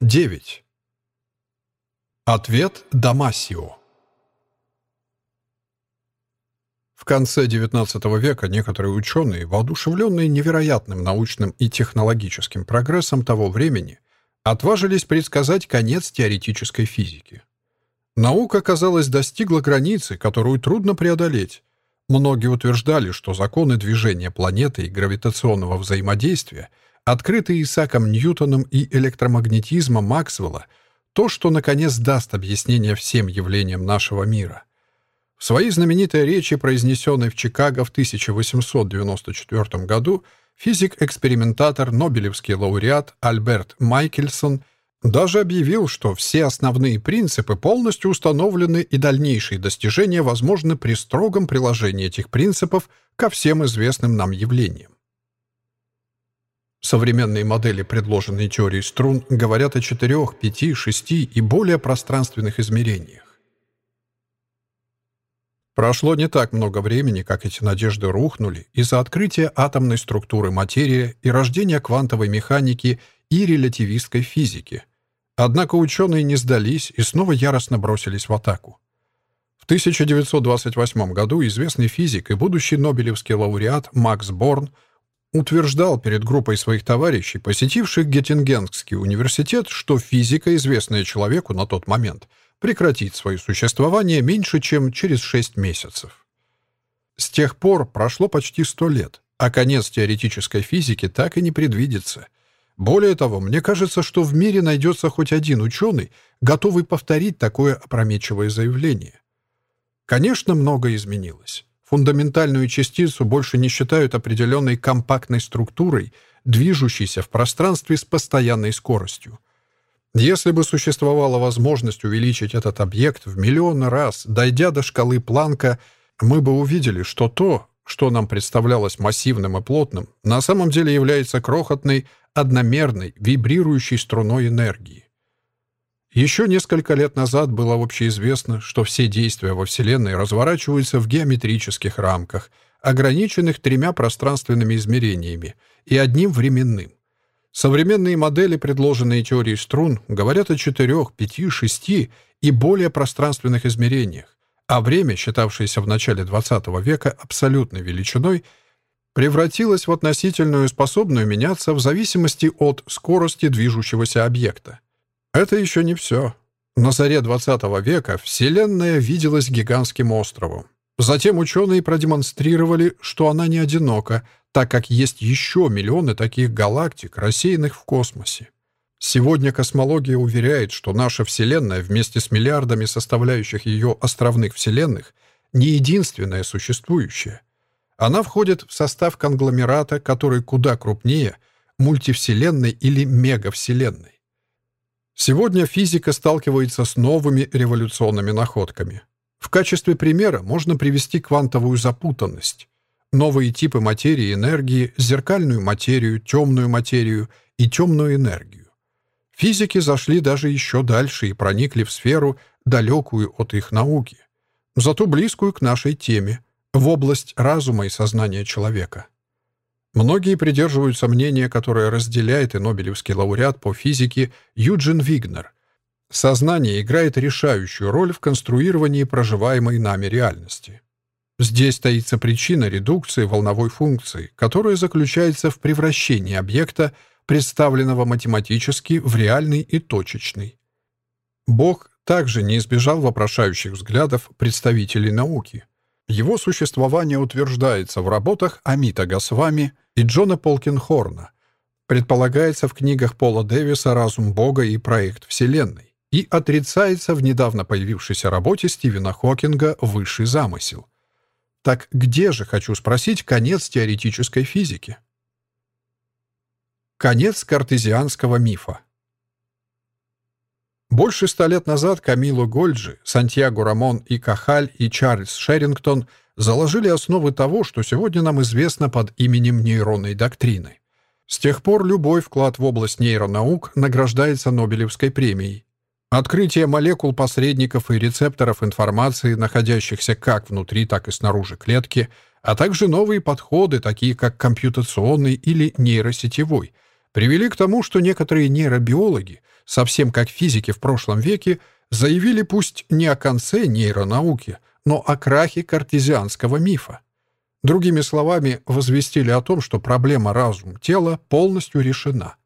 9. Ответ Дамасио В конце XIX века некоторые ученые, воодушевленные невероятным научным и технологическим прогрессом того времени, отважились предсказать конец теоретической физики. Наука, казалось, достигла границы, которую трудно преодолеть. Многие утверждали, что законы движения планеты и гравитационного взаимодействия — открытый Исааком Ньютоном и электромагнетизмом Максвелла, то, что, наконец, даст объяснение всем явлениям нашего мира. В своей знаменитой речи, произнесенной в Чикаго в 1894 году, физик-экспериментатор, Нобелевский лауреат Альберт Майкельсон даже объявил, что все основные принципы полностью установлены и дальнейшие достижения возможны при строгом приложении этих принципов ко всем известным нам явлениям. Современные модели предложенной теории струн говорят о четырех, пяти, шести и более пространственных измерениях. Прошло не так много времени, как эти надежды рухнули из-за открытия атомной структуры материи и рождения квантовой механики и релятивистской физики. Однако ученые не сдались и снова яростно бросились в атаку. В 1928 году известный физик и будущий Нобелевский лауреат Макс Борн утверждал перед группой своих товарищей, посетивших Геттингенский университет, что физика, известная человеку на тот момент, прекратит свое существование меньше, чем через 6 месяцев. С тех пор прошло почти 100 лет, а конец теоретической физики так и не предвидится. Более того, мне кажется, что в мире найдется хоть один ученый, готовый повторить такое опрометчивое заявление. Конечно, многое изменилось. Фундаментальную частицу больше не считают определенной компактной структурой, движущейся в пространстве с постоянной скоростью. Если бы существовала возможность увеличить этот объект в миллионы раз, дойдя до шкалы Планка, мы бы увидели, что то, что нам представлялось массивным и плотным, на самом деле является крохотной, одномерной, вибрирующей струной энергии. Еще несколько лет назад было общеизвестно, что все действия во Вселенной разворачиваются в геометрических рамках, ограниченных тремя пространственными измерениями и одним временным. Современные модели, предложенные теорией струн, говорят о четырех, пяти, шести и более пространственных измерениях, а время, считавшееся в начале XX века абсолютной величиной, превратилось в относительную способную меняться в зависимости от скорости движущегося объекта. Это еще не все. На заре 20 века Вселенная виделась гигантским островом. Затем ученые продемонстрировали, что она не одинока, так как есть еще миллионы таких галактик, рассеянных в космосе. Сегодня космология уверяет, что наша Вселенная вместе с миллиардами составляющих ее островных Вселенных не единственная существующая. Она входит в состав конгломерата, который куда крупнее мультивселенной или мегавселенной. Сегодня физика сталкивается с новыми революционными находками. В качестве примера можно привести квантовую запутанность, новые типы материи и энергии, зеркальную материю, темную материю и темную энергию. Физики зашли даже еще дальше и проникли в сферу, далекую от их науки, зато близкую к нашей теме, в область разума и сознания человека. Многие придерживаются мнения, которое разделяет и Нобелевский лауреат по физике Юджин Вигнер. Сознание играет решающую роль в конструировании проживаемой нами реальности. Здесь таится причина редукции волновой функции, которая заключается в превращении объекта, представленного математически, в реальный и точечный. Бог также не избежал вопрошающих взглядов представителей науки. Его существование утверждается в работах Амита Госвами и Джона Полкинхорна. Предполагается в книгах Пола Дэвиса «Разум Бога» и «Проект Вселенной» и отрицается в недавно появившейся работе Стивена Хокинга «Высший замысел». Так где же, хочу спросить, конец теоретической физики? Конец картезианского мифа. Больше ста лет назад Камило Гольджи, Сантьяго Рамон и Кахаль и Чарльз Шерингтон заложили основы того, что сегодня нам известно под именем нейронной доктрины. С тех пор любой вклад в область нейронаук награждается Нобелевской премией. Открытие молекул посредников и рецепторов информации, находящихся как внутри, так и снаружи клетки, а также новые подходы, такие как компьютационный или нейросетевой, привели к тому, что некоторые нейробиологи, совсем как физики в прошлом веке, заявили пусть не о конце нейронауки, но о крахе картезианского мифа. Другими словами, возвестили о том, что проблема разум-тела полностью решена.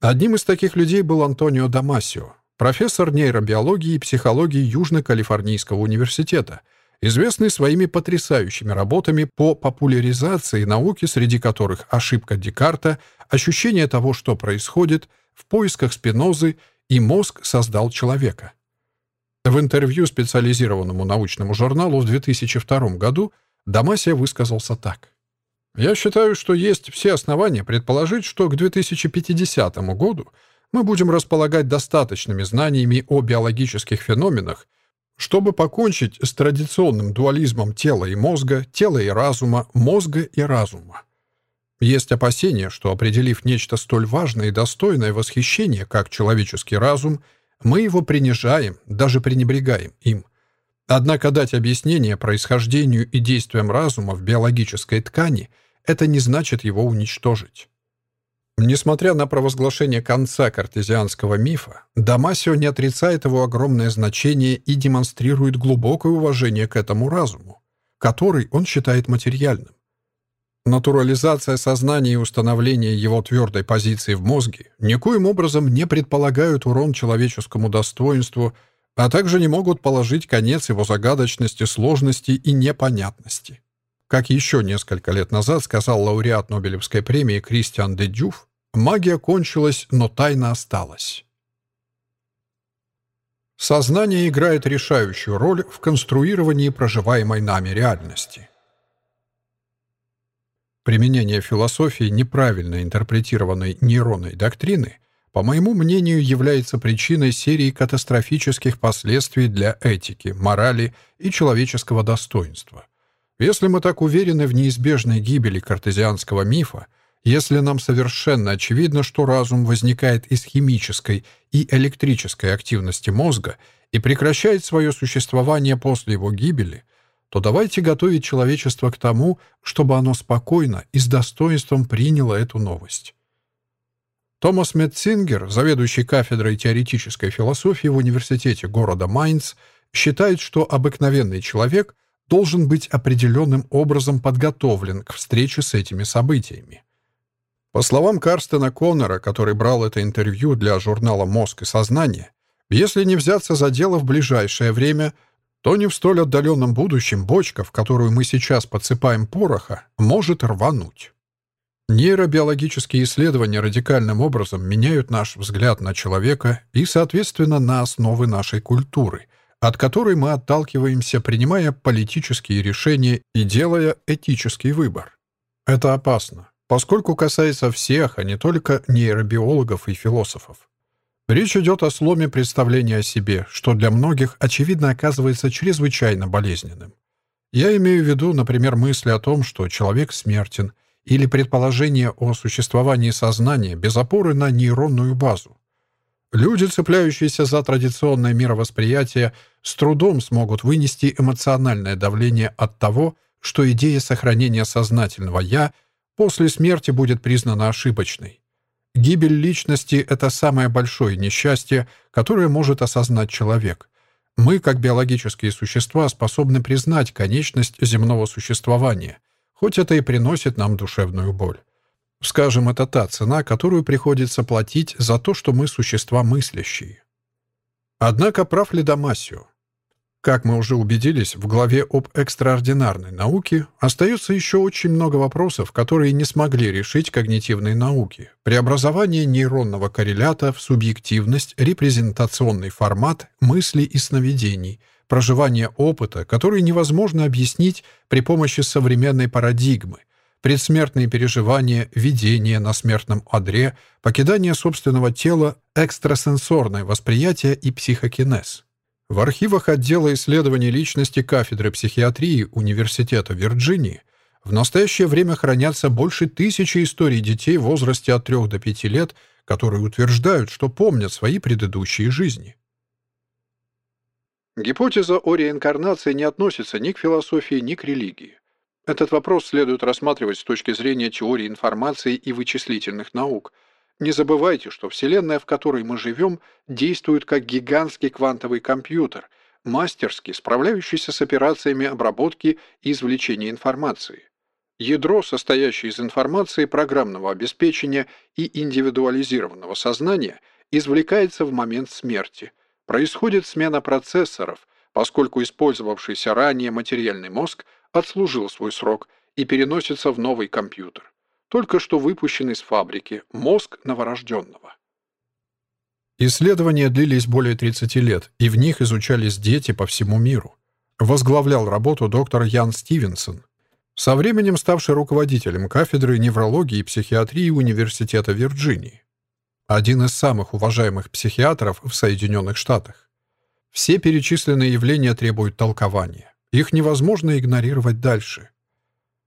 Одним из таких людей был Антонио Дамасио, профессор нейробиологии и психологии Южно-Калифорнийского университета, известный своими потрясающими работами по популяризации науки, среди которых ошибка Декарта, ощущение того, что происходит, в поисках Спинозы и мозг создал человека. В интервью специализированному научному журналу в 2002 году Дамасия высказался так. «Я считаю, что есть все основания предположить, что к 2050 году мы будем располагать достаточными знаниями о биологических феноменах, чтобы покончить с традиционным дуализмом тела и мозга, тела и разума, мозга и разума. Есть опасения, что, определив нечто столь важное и достойное восхищения, как человеческий разум, мы его принижаем, даже пренебрегаем им. Однако дать объяснение происхождению и действиям разума в биологической ткани — это не значит его уничтожить. Несмотря на провозглашение конца картезианского мифа, Дамасио не отрицает его огромное значение и демонстрирует глубокое уважение к этому разуму, который он считает материальным. Натурализация сознания и установление его твердой позиции в мозге никоим образом не предполагают урон человеческому достоинству, а также не могут положить конец его загадочности, сложности и непонятности. Как еще несколько лет назад сказал лауреат Нобелевской премии Кристиан де Дюф, магия кончилась, но тайна осталась. Сознание играет решающую роль в конструировании проживаемой нами реальности. Применение философии неправильно интерпретированной нейронной доктрины, по моему мнению, является причиной серии катастрофических последствий для этики, морали и человеческого достоинства – если мы так уверены в неизбежной гибели картезианского мифа, если нам совершенно очевидно, что разум возникает из химической и электрической активности мозга и прекращает свое существование после его гибели, то давайте готовить человечество к тому, чтобы оно спокойно и с достоинством приняло эту новость. Томас Метцингер, заведующий кафедрой теоретической философии в университете города Майнц, считает, что обыкновенный человек должен быть определенным образом подготовлен к встрече с этими событиями. По словам Карстена Коннора, который брал это интервью для журнала «Мозг и сознание», если не взяться за дело в ближайшее время, то не в столь отдаленном будущем бочка, в которую мы сейчас подсыпаем пороха, может рвануть. Нейробиологические исследования радикальным образом меняют наш взгляд на человека и, соответственно, на основы нашей культуры, от которой мы отталкиваемся, принимая политические решения и делая этический выбор. Это опасно, поскольку касается всех, а не только нейробиологов и философов. Речь идет о сломе представления о себе, что для многих, очевидно, оказывается чрезвычайно болезненным. Я имею в виду, например, мысли о том, что человек смертен, или предположение о существовании сознания без опоры на нейронную базу. Люди, цепляющиеся за традиционное мировосприятие, с трудом смогут вынести эмоциональное давление от того, что идея сохранения сознательного «я» после смерти будет признана ошибочной. Гибель личности — это самое большое несчастье, которое может осознать человек. Мы, как биологические существа, способны признать конечность земного существования, хоть это и приносит нам душевную боль. Скажем, это та цена, которую приходится платить за то, что мы существа мыслящие. Однако прав ли Дамасио? Как мы уже убедились в главе об экстраординарной науке, остается еще очень много вопросов, которые не смогли решить когнитивные науки. Преобразование нейронного коррелята в субъективность, репрезентационный формат мыслей и сновидений, проживание опыта, который невозможно объяснить при помощи современной парадигмы – предсмертные переживания, видение на смертном одре, покидание собственного тела, экстрасенсорное восприятие и психокинез. В архивах отдела исследований личности кафедры психиатрии Университета Вирджинии в настоящее время хранятся больше тысячи историй детей в возрасте от 3 до 5 лет, которые утверждают, что помнят свои предыдущие жизни. Гипотеза о реинкарнации не относится ни к философии, ни к религии. Этот вопрос следует рассматривать с точки зрения теории информации и вычислительных наук. Не забывайте, что Вселенная, в которой мы живем, действует как гигантский квантовый компьютер, мастерски справляющийся с операциями обработки и извлечения информации. Ядро, состоящее из информации программного обеспечения и индивидуализированного сознания, извлекается в момент смерти. Происходит смена процессоров, поскольку использовавшийся ранее материальный мозг отслужил свой срок и переносится в новый компьютер, только что выпущенный с фабрики, мозг новорожденного. Исследования длились более 30 лет, и в них изучались дети по всему миру. Возглавлял работу доктор Ян Стивенсон, со временем ставший руководителем кафедры неврологии и психиатрии Университета Вирджинии. Один из самых уважаемых психиатров в Соединенных Штатах. Все перечисленные явления требуют толкования. Их невозможно игнорировать дальше.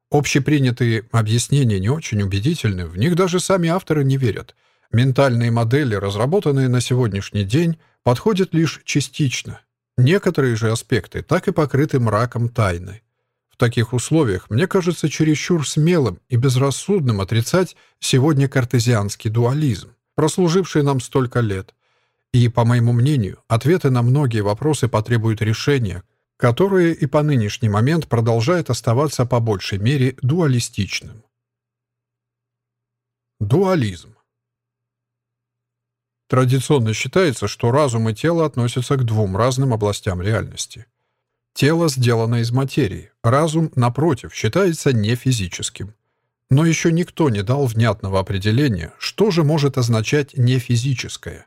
Общепринятые объяснения не очень убедительны, в них даже сами авторы не верят. Ментальные модели, разработанные на сегодняшний день, подходят лишь частично. Некоторые же аспекты так и покрыты мраком тайны. В таких условиях мне кажется чересчур смелым и безрассудным отрицать сегодня картезианский дуализм, прослуживший нам столько лет. И, по моему мнению, ответы на многие вопросы потребуют решения, которое и по нынешний момент продолжает оставаться по большей мере дуалистичным. Дуализм. Традиционно считается, что разум и тело относятся к двум разным областям реальности. Тело сделано из материи, разум, напротив, считается не физическим. Но еще никто не дал внятного определения, что же может означать нефизическое –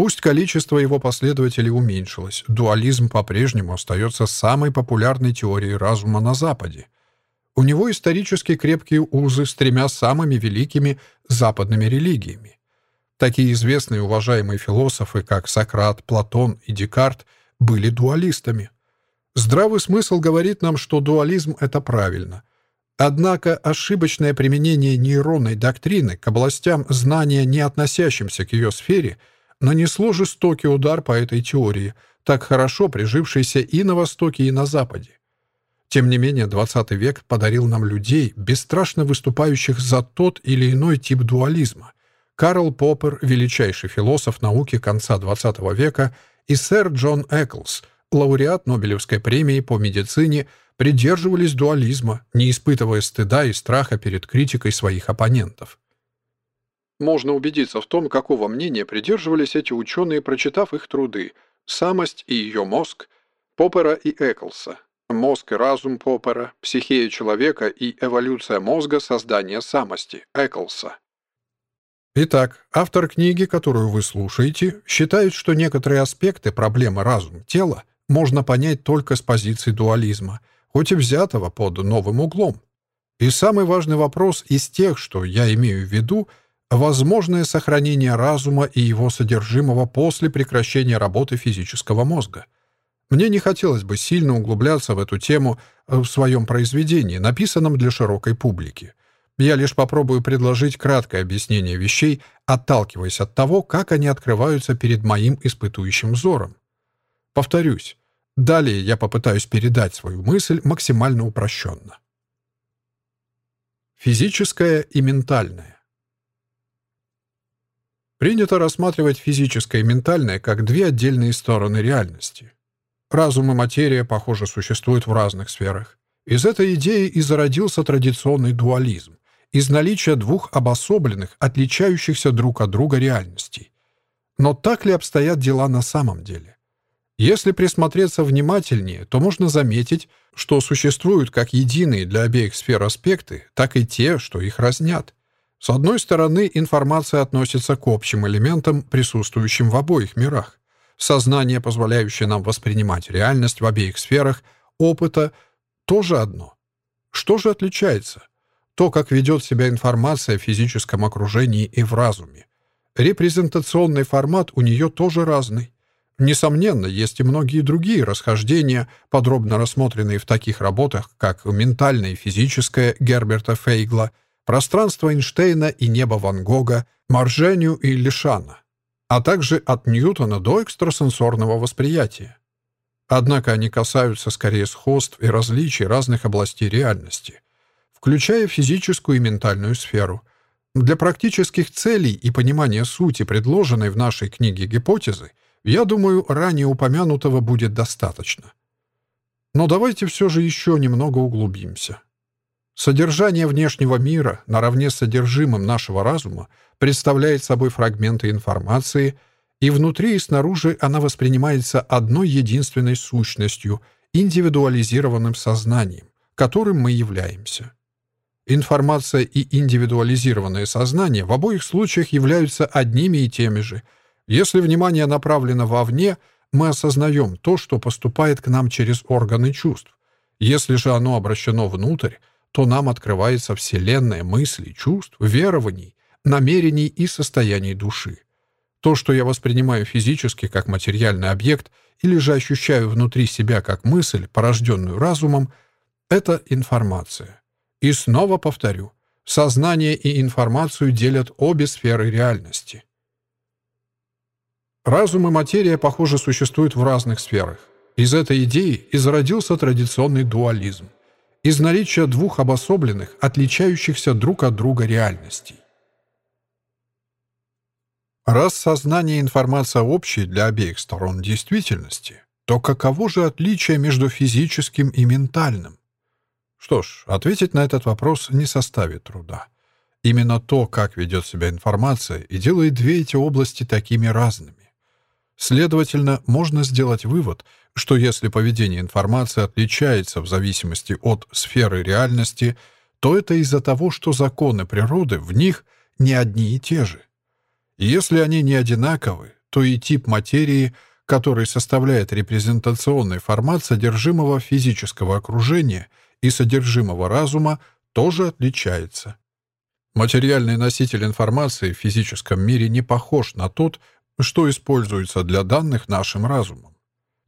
Пусть количество его последователей уменьшилось, дуализм по-прежнему остается самой популярной теорией разума на Западе. У него исторически крепкие узы с тремя самыми великими западными религиями. Такие известные уважаемые философы, как Сократ, Платон и Декарт, были дуалистами. Здравый смысл говорит нам, что дуализм — это правильно. Однако ошибочное применение нейронной доктрины к областям знания, не относящимся к ее сфере — нанесло жестокий удар по этой теории, так хорошо прижившейся и на Востоке, и на Западе. Тем не менее, XX век подарил нам людей, бесстрашно выступающих за тот или иной тип дуализма. Карл Поппер, величайший философ науки конца XX века, и сэр Джон Эклс, лауреат Нобелевской премии по медицине, придерживались дуализма, не испытывая стыда и страха перед критикой своих оппонентов. Можно убедиться в том, какого мнения придерживались эти ученые, прочитав их труды «Самость и ее мозг» Поппера и Эклса, «Мозг и разум Поппера», «Психея человека и эволюция мозга. Создание самости» Эклса. Итак, автор книги, которую вы слушаете, считает, что некоторые аспекты проблемы разум-тела можно понять только с позиции дуализма, хоть и взятого под новым углом. И самый важный вопрос из тех, что я имею в виду – возможное сохранение разума и его содержимого после прекращения работы физического мозга. Мне не хотелось бы сильно углубляться в эту тему э, в своем произведении, написанном для широкой публики. Я лишь попробую предложить краткое объяснение вещей, отталкиваясь от того, как они открываются перед моим испытующим взором. Повторюсь, далее я попытаюсь передать свою мысль максимально упрощенно. Физическое и ментальное. Принято рассматривать физическое и ментальное как две отдельные стороны реальности. Разум и материя, похоже, существуют в разных сферах. Из этой идеи и зародился традиционный дуализм, из наличия двух обособленных, отличающихся друг от друга реальностей. Но так ли обстоят дела на самом деле? Если присмотреться внимательнее, то можно заметить, что существуют как единые для обеих сфер аспекты, так и те, что их разнят. С одной стороны, информация относится к общим элементам, присутствующим в обоих мирах. Сознание, позволяющее нам воспринимать реальность в обеих сферах, опыта — тоже одно. Что же отличается? То, как ведет себя информация в физическом окружении и в разуме. Репрезентационный формат у нее тоже разный. Несомненно, есть и многие другие расхождения, подробно рассмотренные в таких работах, как «Ментальное и физическое» Герберта Фейгла — пространство Эйнштейна и небо Ван Гога, Марженю и Лишана, а также от Ньютона до экстрасенсорного восприятия. Однако они касаются скорее сходств и различий разных областей реальности, включая физическую и ментальную сферу. Для практических целей и понимания сути предложенной в нашей книге гипотезы, я думаю, ранее упомянутого будет достаточно. Но давайте все же еще немного углубимся. Содержание внешнего мира, наравне с содержимым нашего разума, представляет собой фрагменты информации – и внутри и снаружи она воспринимается одной единственной сущностью, индивидуализированным сознанием, которым мы являемся. Информация и индивидуализированное сознание в обоих случаях являются одними и теми же. Если внимание направлено вовне, мы осознаем то, что поступает к нам через органы чувств. Если же оно обращено внутрь, то нам открывается вселенная мыслей, чувств, верований, намерений и состояний души. То, что я воспринимаю физически как материальный объект или же ощущаю внутри себя как мысль, порожденную разумом, это информация. И снова повторю, сознание и информацию делят обе сферы реальности. Разум и материя, похоже, существуют в разных сферах. Из этой идеи и зародился традиционный дуализм. Из наличия двух обособленных, отличающихся друг от друга реальностей. Раз сознание и информация общие для обеих сторон действительности, то каково же отличие между физическим и ментальным? Что ж, ответить на этот вопрос не составит труда. Именно то, как ведет себя информация, и делает две эти области такими разными. Следовательно, можно сделать вывод, что если поведение информации отличается в зависимости от сферы реальности, то это из-за того, что законы природы в них не одни и те же. Если они не одинаковы, то и тип материи, который составляет репрезентационный формат содержимого физического окружения и содержимого разума, тоже отличается. Материальный носитель информации в физическом мире не похож на тот, что используется для данных нашим разумом.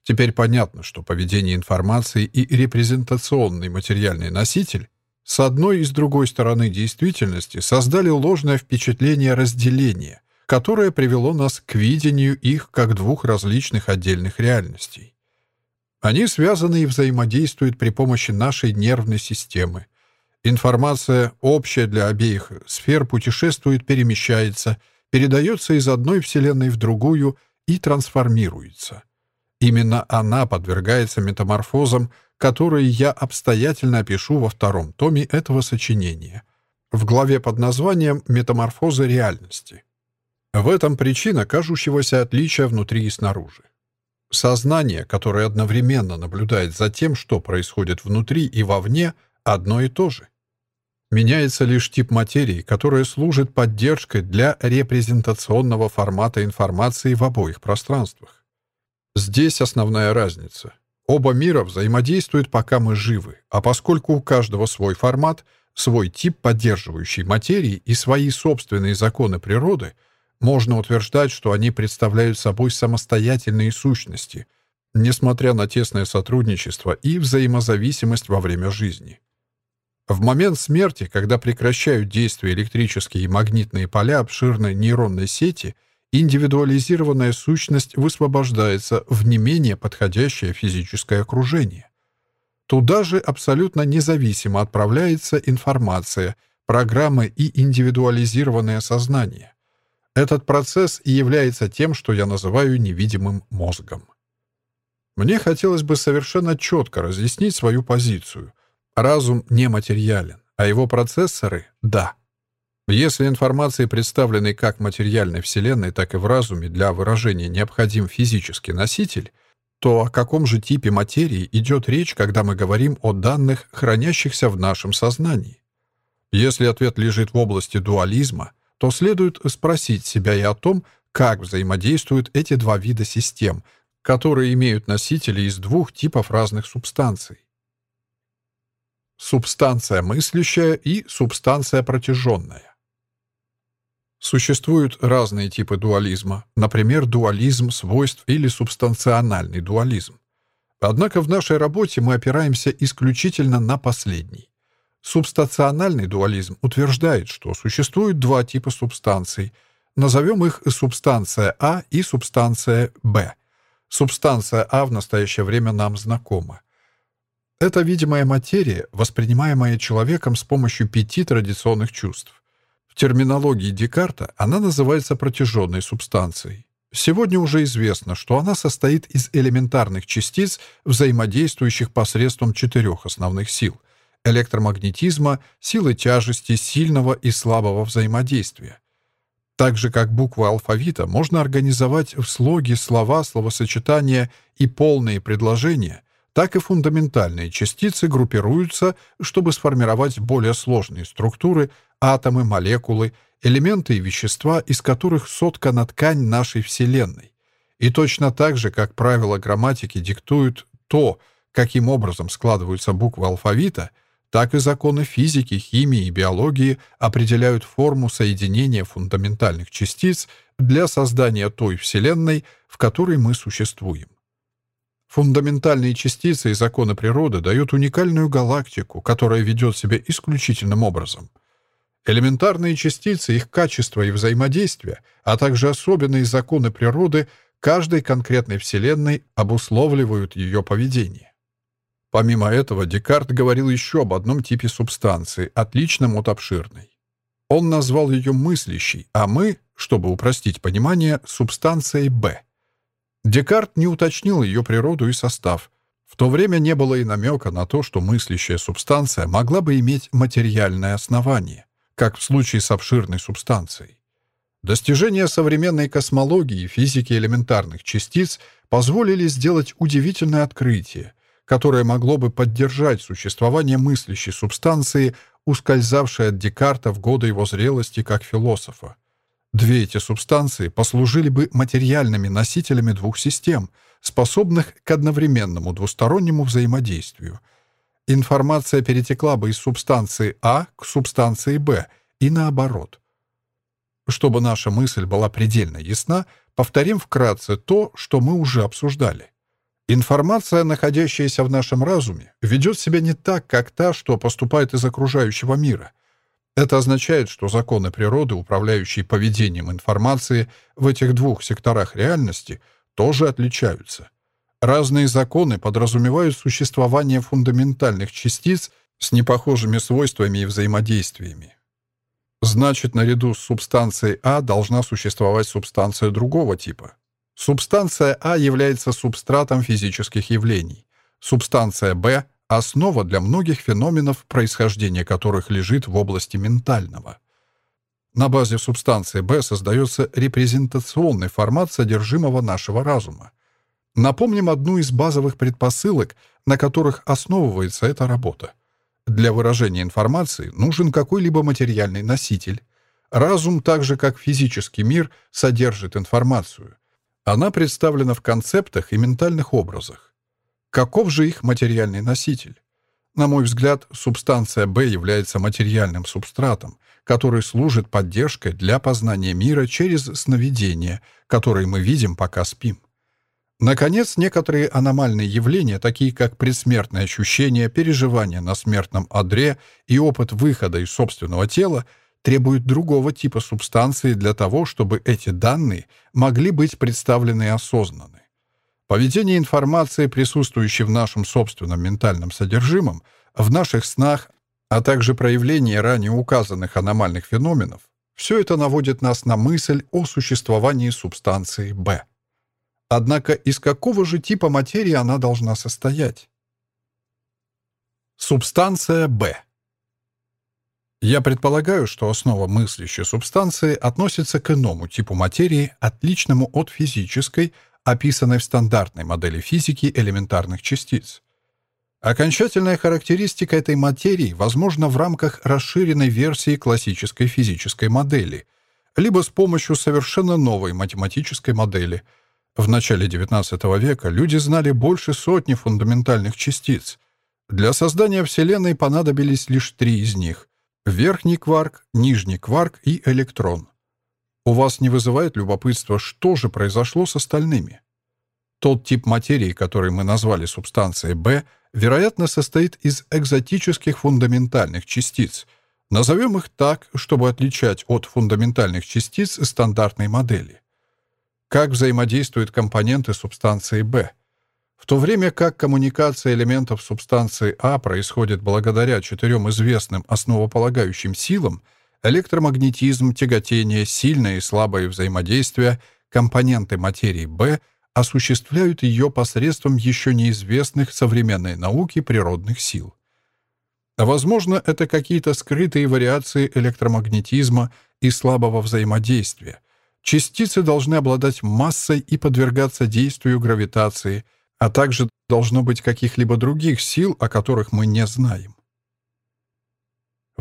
Теперь понятно, что поведение информации и репрезентационный материальный носитель с одной и с другой стороны действительности создали ложное впечатление разделения, которое привело нас к видению их как двух различных отдельных реальностей. Они связаны и взаимодействуют при помощи нашей нервной системы. Информация, общая для обеих сфер, путешествует, перемещается, передается из одной вселенной в другую и трансформируется. Именно она подвергается метаморфозам, которые я обстоятельно опишу во втором томе этого сочинения, в главе под названием «Метаморфозы реальности». В этом причина кажущегося отличия внутри и снаружи. Сознание, которое одновременно наблюдает за тем, что происходит внутри и вовне, одно и то же. Меняется лишь тип материи, которая служит поддержкой для репрезентационного формата информации в обоих пространствах. Здесь основная разница. Оба мира взаимодействуют, пока мы живы, а поскольку у каждого свой формат, свой тип поддерживающий материи и свои собственные законы природы — можно утверждать, что они представляют собой самостоятельные сущности, несмотря на тесное сотрудничество и взаимозависимость во время жизни. В момент смерти, когда прекращают действие электрические и магнитные поля обширной нейронной сети, индивидуализированная сущность высвобождается в не менее подходящее физическое окружение. Туда же абсолютно независимо отправляется информация, программы и индивидуализированное сознание. Этот процесс и является тем, что я называю невидимым мозгом. Мне хотелось бы совершенно четко разъяснить свою позицию. Разум нематериален, а его процессоры — да. Если информации, представленной как материальной Вселенной, так и в разуме для выражения необходим физический носитель, то о каком же типе материи идет речь, когда мы говорим о данных, хранящихся в нашем сознании? Если ответ лежит в области дуализма — то следует спросить себя и о том, как взаимодействуют эти два вида систем, которые имеют носители из двух типов разных субстанций. Субстанция мыслящая и субстанция протяженная. Существуют разные типы дуализма, например, дуализм свойств или субстанциональный дуализм. Однако в нашей работе мы опираемся исключительно на последний. Субстациональный дуализм утверждает, что существует два типа субстанций. Назовем их субстанция А и субстанция Б. Субстанция А в настоящее время нам знакома. Это видимая материя, воспринимаемая человеком с помощью пяти традиционных чувств. В терминологии Декарта она называется протяженной субстанцией. Сегодня уже известно, что она состоит из элементарных частиц, взаимодействующих посредством четырех основных сил — электромагнетизма, силы тяжести, сильного и слабого взаимодействия. Так же, как буквы алфавита можно организовать в слоги слова, словосочетания и полные предложения, так и фундаментальные частицы группируются, чтобы сформировать более сложные структуры, атомы, молекулы, элементы и вещества, из которых соткана ткань нашей Вселенной. И точно так же, как правила грамматики диктуют то, каким образом складываются буквы алфавита, так и законы физики, химии и биологии определяют форму соединения фундаментальных частиц для создания той Вселенной, в которой мы существуем. Фундаментальные частицы и законы природы дают уникальную галактику, которая ведет себя исключительным образом — Элементарные частицы, их качество и взаимодействие, а также особенные законы природы каждой конкретной Вселенной обусловливают ее поведение. Помимо этого, Декарт говорил еще об одном типе субстанции, отличном от обширной. Он назвал ее мыслящей, а мы, чтобы упростить понимание, субстанцией «Б». Декарт не уточнил ее природу и состав. В то время не было и намека на то, что мыслящая субстанция могла бы иметь материальное основание как в случае с обширной субстанцией. Достижения современной космологии и физики элементарных частиц позволили сделать удивительное открытие, которое могло бы поддержать существование мыслящей субстанции, ускользавшей от Декарта в годы его зрелости как философа. Две эти субстанции послужили бы материальными носителями двух систем, способных к одновременному двустороннему взаимодействию — информация перетекла бы из субстанции А к субстанции Б и наоборот. Чтобы наша мысль была предельно ясна, повторим вкратце то, что мы уже обсуждали. Информация, находящаяся в нашем разуме, ведет себя не так, как та, что поступает из окружающего мира. Это означает, что законы природы, управляющие поведением информации в этих двух секторах реальности, тоже отличаются. Разные законы подразумевают существование фундаментальных частиц с непохожими свойствами и взаимодействиями. Значит, наряду с субстанцией А должна существовать субстанция другого типа. Субстанция А является субстратом физических явлений. Субстанция Б — основа для многих феноменов, происхождение которых лежит в области ментального. На базе субстанции Б создается репрезентационный формат содержимого нашего разума. Напомним одну из базовых предпосылок, на которых основывается эта работа. Для выражения информации нужен какой-либо материальный носитель. Разум, так же как физический мир, содержит информацию. Она представлена в концептах и ментальных образах. Каков же их материальный носитель? На мой взгляд, субстанция Б является материальным субстратом, который служит поддержкой для познания мира через сновидения, которые мы видим, пока спим. Наконец, некоторые аномальные явления, такие как предсмертные ощущения, переживания на смертном одре и опыт выхода из собственного тела, требуют другого типа субстанции для того, чтобы эти данные могли быть представлены и осознаны. Поведение информации, присутствующей в нашем собственном ментальном содержимом, в наших снах, а также проявление ранее указанных аномальных феноменов, все это наводит нас на мысль о существовании субстанции «Б». Однако из какого же типа материи она должна состоять? Субстанция Б. Я предполагаю, что основа мыслящей субстанции относится к иному типу материи, отличному от физической, описанной в стандартной модели физики элементарных частиц. Окончательная характеристика этой материи возможна в рамках расширенной версии классической физической модели, либо с помощью совершенно новой математической модели — в начале XIX века люди знали больше сотни фундаментальных частиц. Для создания Вселенной понадобились лишь три из них — верхний кварк, нижний кварк и электрон. У вас не вызывает любопытства, что же произошло с остальными? Тот тип материи, который мы назвали субстанцией B, вероятно, состоит из экзотических фундаментальных частиц. Назовем их так, чтобы отличать от фундаментальных частиц стандартной модели. как взаимодействуют компоненты субстанции B. В то время как коммуникация элементов субстанции А происходит благодаря четырем известным основополагающим силам — электромагнетизм, тяготение, сильное и слабое взаимодействие, компоненты материи B осуществляют ее посредством еще неизвестных современной науке природных сил. Возможно, это какие-то скрытые вариации электромагнетизма и слабого взаимодействия. Частицы должны обладать массой и подвергаться действию гравитации, а также должно быть каких-либо других сил, о которых мы не знаем.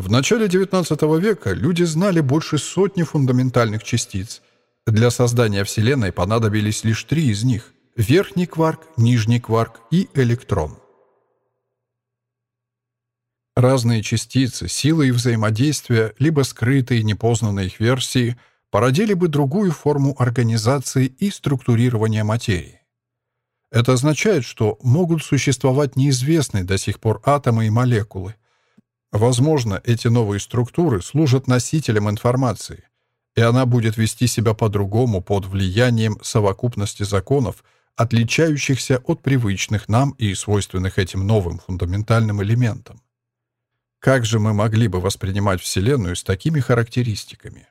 В начале XIX века люди знали больше сотни фундаментальных частиц. Для создания Вселенной понадобились лишь три из них — верхний кварк, нижний кварк и электрон. Разные частицы, силы и взаимодействия, либо скрытые непознанные их версии, породили бы другую форму организации и структурирования материи. Это означает, что могут существовать неизвестные до сих пор атомы и молекулы. Возможно, эти новые структуры служат носителем информации, и она будет вести себя по-другому под влиянием совокупности законов, отличающихся от привычных нам и свойственных этим новым фундаментальным элементам. Как же мы могли бы воспринимать Вселенную с такими характеристиками?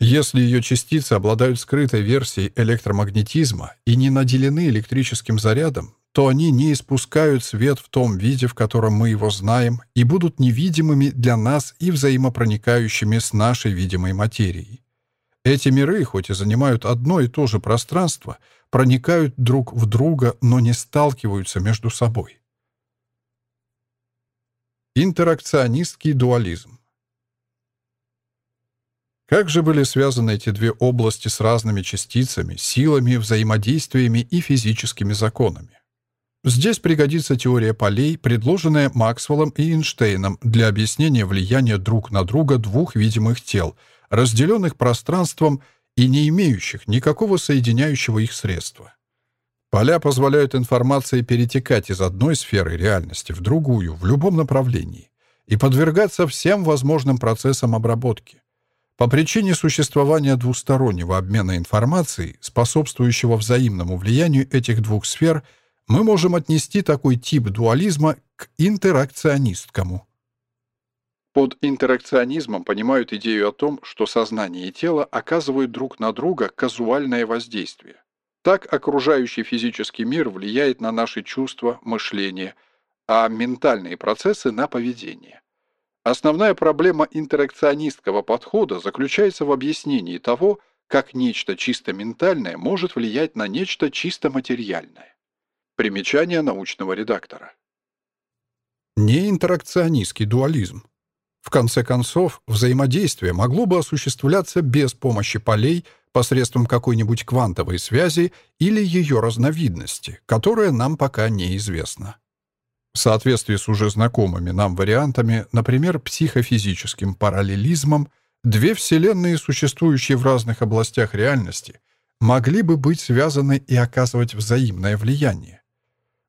Если ее частицы обладают скрытой версией электромагнетизма и не наделены электрическим зарядом, то они не испускают свет в том виде, в котором мы его знаем, и будут невидимыми для нас и взаимопроникающими с нашей видимой материей. Эти миры, хоть и занимают одно и то же пространство, проникают друг в друга, но не сталкиваются между собой. Интеракционистский дуализм. Как же были связаны эти две области с разными частицами, силами, взаимодействиями и физическими законами? Здесь пригодится теория полей, предложенная Максвеллом и Эйнштейном для объяснения влияния друг на друга двух видимых тел, разделенных пространством и не имеющих никакого соединяющего их средства. Поля позволяют информации перетекать из одной сферы реальности в другую, в любом направлении, и подвергаться всем возможным процессам обработки. По причине существования двустороннего обмена информацией, способствующего взаимному влиянию этих двух сфер, мы можем отнести такой тип дуализма к интеракционисткому. Под интеракционизмом понимают идею о том, что сознание и тело оказывают друг на друга казуальное воздействие. Так окружающий физический мир влияет на наши чувства, мышление, а ментальные процессы на поведение. Основная проблема интеракционистского подхода заключается в объяснении того, как нечто чисто ментальное может влиять на нечто чисто материальное. Примечание научного редактора. Неинтеракционистский дуализм. В конце концов, взаимодействие могло бы осуществляться без помощи полей, посредством какой-нибудь квантовой связи или ее разновидности, которая нам пока неизвестна. В соответствии с уже знакомыми нам вариантами, например, психофизическим параллелизмом, две вселенные, существующие в разных областях реальности, могли бы быть связаны и оказывать взаимное влияние.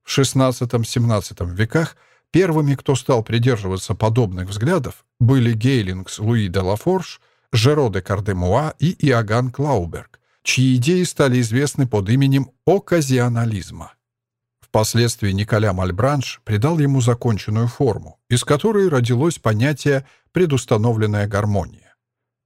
В XVI-XVII веках первыми, кто стал придерживаться подобных взглядов, были Гейлингс Луи де Лафорж – Жеро де Кардемуа и Иоганн Клауберг, чьи идеи стали известны под именем оказионализма. Впоследствии Николя Мальбранш придал ему законченную форму, из которой родилось понятие «предустановленная гармония».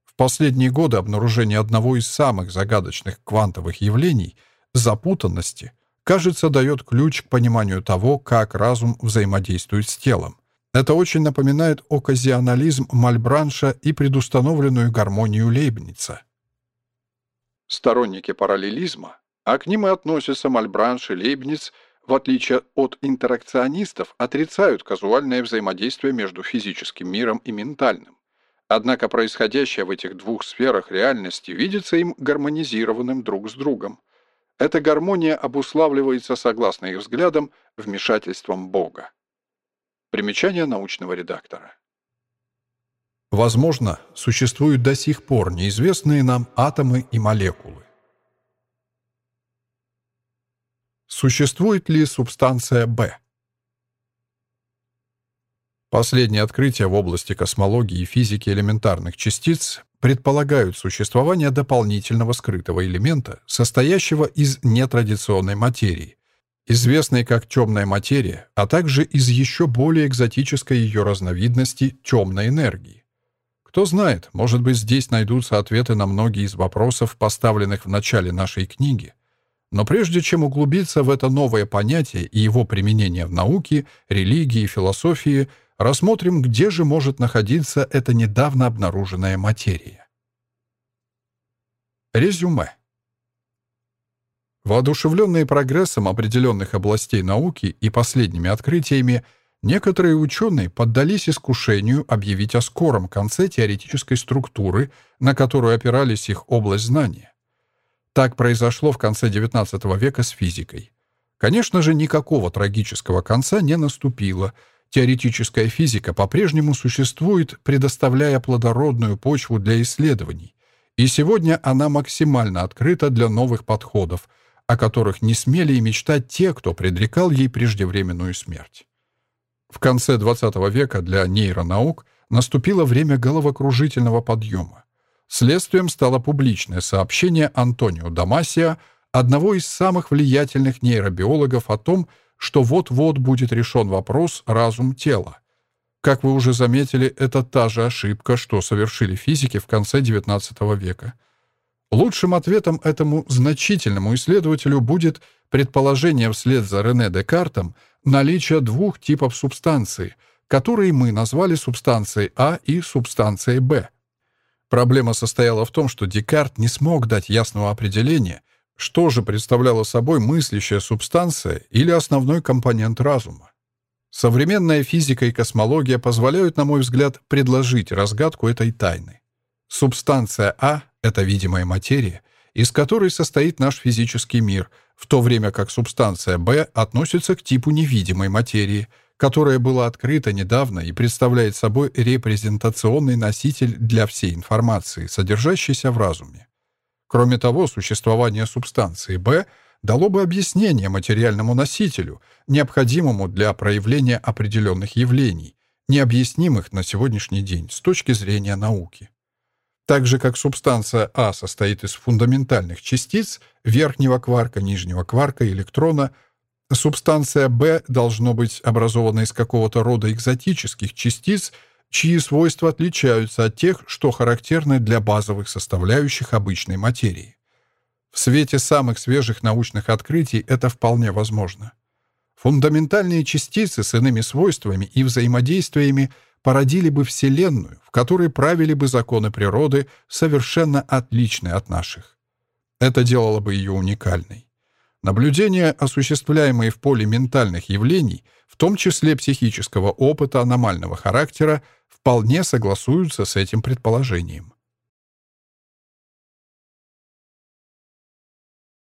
В последние годы обнаружение одного из самых загадочных квантовых явлений — запутанности — кажется, дает ключ к пониманию того, как разум взаимодействует с телом, это очень напоминает оказионализм Мальбранша и предустановленную гармонию Лейбница. Сторонники параллелизма, а к ним и относятся Мальбранш и Лейбниц, в отличие от интеракционистов, отрицают казуальное взаимодействие между физическим миром и ментальным. Однако происходящее в этих двух сферах реальности видится им гармонизированным друг с другом. Эта гармония обуславливается, согласно их взглядам, вмешательством Бога. Примечание научного редактора. Возможно, существуют до сих пор неизвестные нам атомы и молекулы. Существует ли субстанция B? Последние открытия в области космологии и физики элементарных частиц предполагают существование дополнительного скрытого элемента, состоящего из нетрадиционной материи, известной как темная материя, а также из еще более экзотической ее разновидности темной энергии. Кто знает, может быть, здесь найдутся ответы на многие из вопросов, поставленных в начале нашей книги. Но прежде чем углубиться в это новое понятие и его применение в науке, религии философии, рассмотрим, где же может находиться эта недавно обнаруженная материя. Резюме. Воодушевленные прогрессом определенных областей науки и последними открытиями, некоторые ученые поддались искушению объявить о скором конце теоретической структуры, на которую опирались их область знания. Так произошло в конце XIX века с физикой. Конечно же, никакого трагического конца не наступило. Теоретическая физика по-прежнему существует, предоставляя плодородную почву для исследований. И сегодня она максимально открыта для новых подходов – о которых не смели и мечтать те, кто предрекал ей преждевременную смерть. В конце XX века для нейронаук наступило время головокружительного подъема. Следствием стало публичное сообщение Антонио Дамасия, одного из самых влиятельных нейробиологов, о том, что вот-вот будет решен вопрос разум тела. Как вы уже заметили, это та же ошибка, что совершили физики в конце XIX века — Лучшим ответом этому значительному исследователю будет предположение вслед за Рене Декартом наличия двух типов субстанции, которые мы назвали субстанцией А и субстанцией Б. Проблема состояла в том, что Декарт не смог дать ясного определения, что же представляла собой мыслящая субстанция или основной компонент разума. Современная физика и космология позволяют, на мой взгляд, предложить разгадку этой тайны. Субстанция А — это видимая материя, из которой состоит наш физический мир, в то время как субстанция Б относится к типу невидимой материи, которая была открыта недавно и представляет собой репрезентационный носитель для всей информации, содержащейся в разуме. Кроме того, существование субстанции Б дало бы объяснение материальному носителю, необходимому для проявления определенных явлений, необъяснимых на сегодняшний день с точки зрения науки. Так же, как субстанция А состоит из фундаментальных частиц верхнего кварка, нижнего кварка, электрона, субстанция Б должно быть образована из какого-то рода экзотических частиц, чьи свойства отличаются от тех, что характерны для базовых составляющих обычной материи. В свете самых свежих научных открытий это вполне возможно. Фундаментальные частицы с иными свойствами и взаимодействиями – породили бы Вселенную, в которой правили бы законы природы, совершенно отличные от наших. Это делало бы ее уникальной. Наблюдения, осуществляемые в поле ментальных явлений, в том числе психического опыта аномального характера, вполне согласуются с этим предположением.